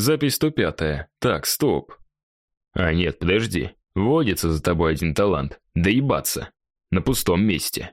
Запись 105. Так, стоп. А нет, подожди. Водится за тобой один талант. Доебаться. На пустом месте.